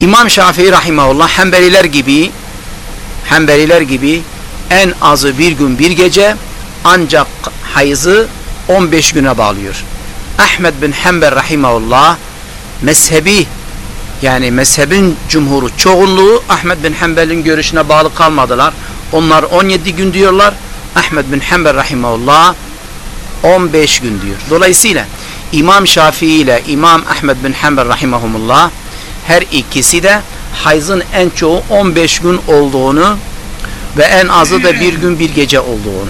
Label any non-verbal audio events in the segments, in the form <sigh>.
İmam Şafii rahimahullah Hanbeliler gibi Hanbeliler gibi en azı bir gün bir gece ancak hayızı 15 güne bağlıyor. Ahmed bin Hanbel rahimahullah mezhebi yani mezhebin cumhuru çoğunluğu Ahmed bin Hanbel'in görüşüne bağlı kalmadılar. Onlar 17 gün diyorlar. Ahmed bin Hanbel rahimahullah 15 gün diyor. Dolayısıyla İmam Şafii ile İmam Ahmed bin Hanbel rahimahumullah her ikisi de hayzın en çoğu 15 gün olduğunu ve en azı da bir gün bir gece olduğunu.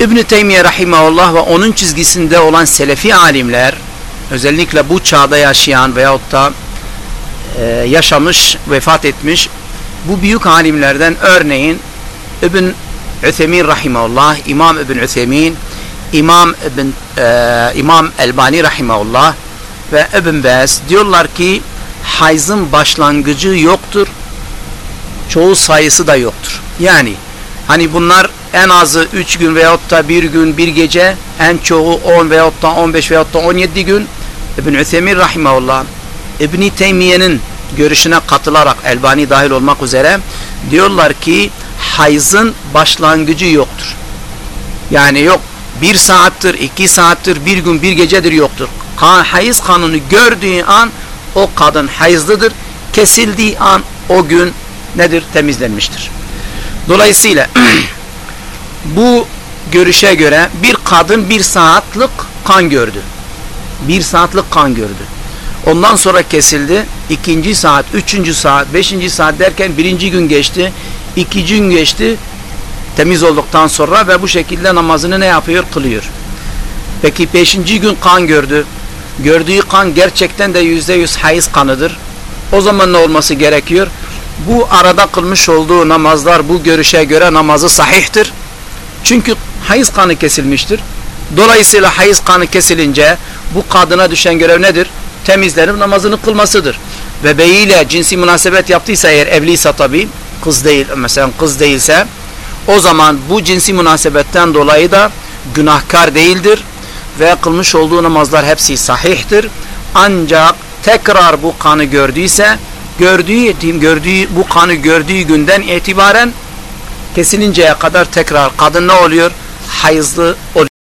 İbn-i Teymiye Rahimahullah ve onun çizgisinde olan Selefi alimler özellikle bu çağda yaşayan veyahut da e, yaşamış, vefat etmiş bu büyük alimlerden örneğin İbn Üthemin Rahimahullah, İmam İbn Üthemin, İmam İbn e, İmam Elbani Rahimahullah ve İbn Baz diyorlar ki hayzın başlangıcı yoktur. Çoğu sayısı da yoktur. Yani hani bunlar en azı 3 gün veyahut da bir gün bir gece en çoğu 10 veyahut da 15 veyahut da 17 gün İbn Üthemin Rahimahullah İbn Teymiye'nin görüşüne katılarak Elbani dahil olmak üzere diyorlar ki hayzın başlangıcı yoktur. Yani yok bir saattir, iki saattir, bir gün, bir gecedir yoktur. Kan, hayız kanunu gördüğü an o kadın hayızlıdır. Kesildiği an o gün nedir? Temizlenmiştir. Dolayısıyla <clears throat> bu görüşe göre bir kadın bir saatlik kan gördü. Bir saatlik kan gördü. Ondan sonra kesildi. ikinci saat, üçüncü saat, beşinci saat derken birinci gün geçti. ikinci gün geçti. Temiz olduktan sonra ve bu şekilde namazını ne yapıyor? Kılıyor. Peki beşinci gün kan gördü. Gördüğü kan gerçekten de yüzde yüz hayız kanıdır. O zaman ne olması gerekiyor? Bu arada kılmış olduğu namazlar bu görüşe göre namazı sahihtir. Çünkü hayız kanı kesilmiştir. Dolayısıyla hayız kanı kesilince bu kadına düşen görev nedir? Temizlenip namazını kılmasıdır. Bebeğiyle cinsi münasebet yaptıysa eğer evliyse tabi kız değil mesela kız değilse o zaman bu cinsi münasebetten dolayı da günahkar değildir ve kılmış olduğu namazlar hepsi sahihtir. Ancak tekrar bu kanı gördüyse gördüğü, gördüğü bu kanı gördüğü günden itibaren kesilinceye kadar tekrar kadın ne oluyor? Hayızlı oluyor.